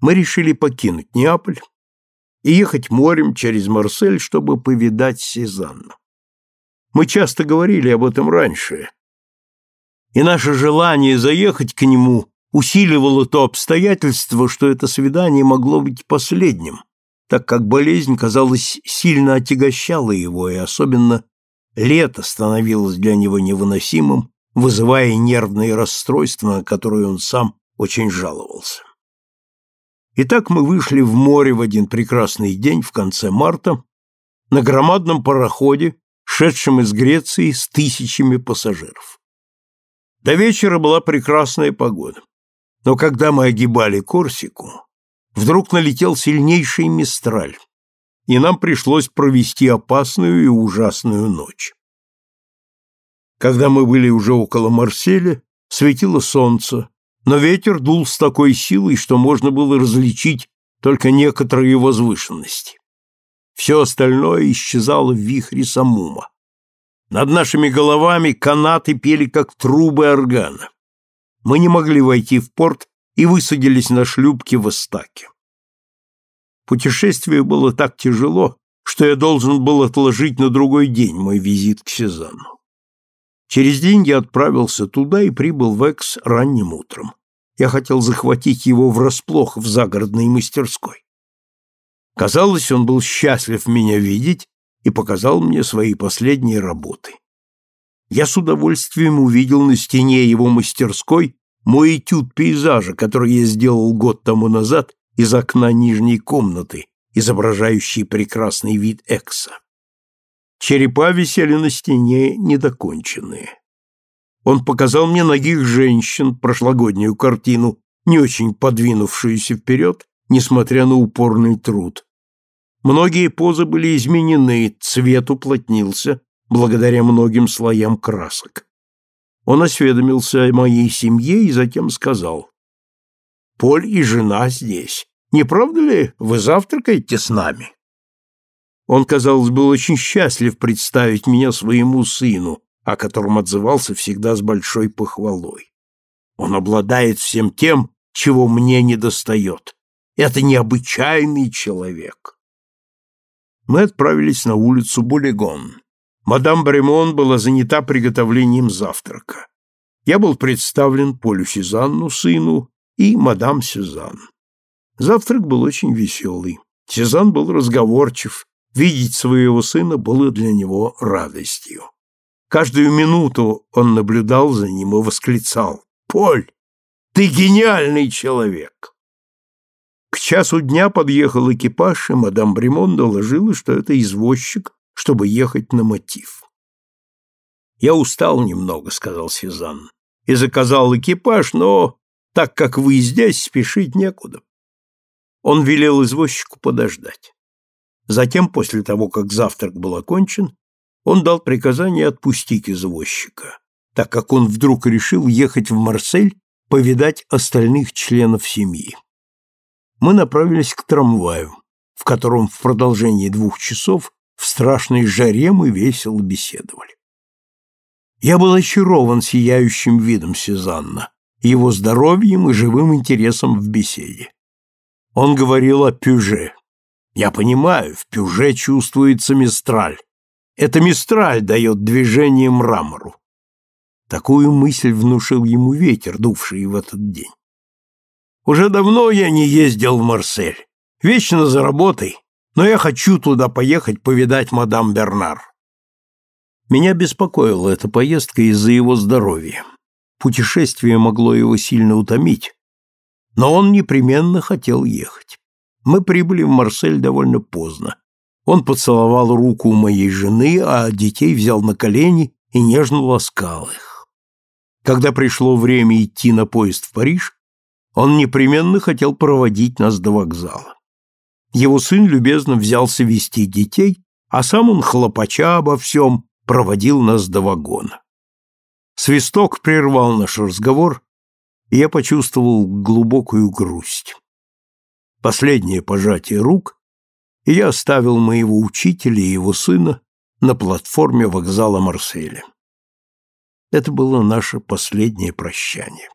мы решили покинуть Неаполь и ехать морем через Марсель, чтобы повидать Сезанну. Мы часто говорили об этом раньше, и наше желание заехать к нему усиливало то обстоятельство, что это свидание могло быть последним, так как болезнь, казалось, сильно отягощала его, и особенно лето становилось для него невыносимым, вызывая нервные расстройства, на которые он сам очень жаловался. Итак, мы вышли в море в один прекрасный день в конце марта на громадном пароходе, шедшем из Греции с тысячами пассажиров. До вечера была прекрасная погода. Но когда мы огибали Корсику, вдруг налетел сильнейший мистраль, и нам пришлось провести опасную и ужасную ночь. Когда мы были уже около Марселя, светило солнце, но ветер дул с такой силой, что можно было различить только некоторые возвышенности. Все остальное исчезало в вихре самума. Над нашими головами канаты пели, как трубы органа. Мы не могли войти в порт и высадились на шлюпке в Остаке. Путешествие было так тяжело, что я должен был отложить на другой день мой визит к Сезанну. Через день я отправился туда и прибыл в Экс ранним утром. Я хотел захватить его врасплох в загородной мастерской. Казалось, он был счастлив меня видеть и показал мне свои последние работы. Я с удовольствием увидел на стене его мастерской мой этюд пейзажа, который я сделал год тому назад из окна нижней комнаты, изображающий прекрасный вид Экса. Черепа висели на стене недоконченные. Он показал мне ногих женщин, прошлогоднюю картину, не очень подвинувшуюся вперед, несмотря на упорный труд. Многие позы были изменены, цвет уплотнился, благодаря многим слоям красок. Он осведомился о моей семье и затем сказал, «Поль и жена здесь. Не правда ли вы завтракаете с нами?» Он, казалось, был очень счастлив представить меня своему сыну, о котором отзывался всегда с большой похвалой. Он обладает всем тем, чего мне недостает. Это необычайный человек. Мы отправились на улицу Булегон. Мадам Бремон была занята приготовлением завтрака. Я был представлен Полю Сезанну, сыну, и мадам Сезанн. Завтрак был очень веселый. Сезанн был разговорчив, Видеть своего сына было для него радостью. Каждую минуту он наблюдал за ним и восклицал «Поль, ты гениальный человек!» К часу дня подъехал экипаж, и мадам Бремон доложила, что это извозчик, чтобы ехать на мотив. «Я устал немного», — сказал Сезанн, — «и заказал экипаж, но, так как вы здесь, спешить некуда». Он велел извозчику подождать. Затем, после того, как завтрак был окончен, он дал приказание отпустить извозчика, так как он вдруг решил ехать в Марсель повидать остальных членов семьи. Мы направились к трамваю, в котором в продолжении двух часов в страшной жаре мы весело беседовали. Я был очарован сияющим видом Сезанна, его здоровьем и живым интересом в беседе. Он говорил о Пюже, я понимаю, в пюже чувствуется мистраль. Это мистраль дает движение мрамору. Такую мысль внушил ему ветер, дувший в этот день. Уже давно я не ездил в Марсель. Вечно за работой, но я хочу туда поехать повидать мадам Бернар. Меня беспокоила эта поездка из-за его здоровья. Путешествие могло его сильно утомить, но он непременно хотел ехать. Мы прибыли в Марсель довольно поздно. Он поцеловал руку моей жены, а детей взял на колени и нежно ласкал их. Когда пришло время идти на поезд в Париж, он непременно хотел проводить нас до вокзала. Его сын любезно взялся вести детей, а сам он, хлопача обо всем, проводил нас до вагона. Свисток прервал наш разговор, и я почувствовал глубокую грусть последнее пожатие рук, и я оставил моего учителя и его сына на платформе вокзала Марселя. Это было наше последнее прощание.